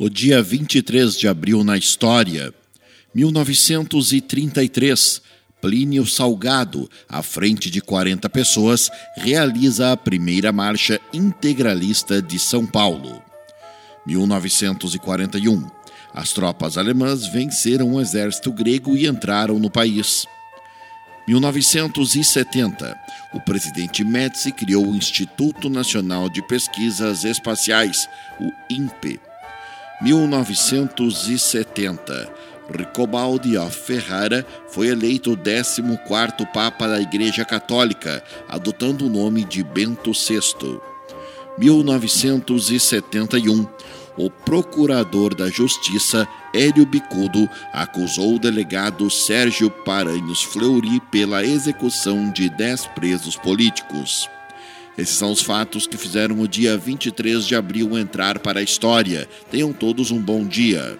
O dia 23 de abril na história. 1933. Plínio Salgado, à frente de 40 pessoas, realiza a primeira marcha integralista de São Paulo. 1941. As tropas alemãs venceram o exército grego e entraram no país. 1970. O presidente Médici criou o Instituto Nacional de Pesquisas Espaciais, o INPE. 1970. Ricobaldi of Ferrara foi eleito o 14º Papa da Igreja Católica, adotando o nome de Bento VI. 1971. O procurador da Justiça, Hélio Bicudo, acusou o delegado Sérgio Paranhos Fleury pela execução de 10 presos políticos. Esses são os fatos que fizeram o dia 23 de abril entrar para a história. Tenham todos um bom dia.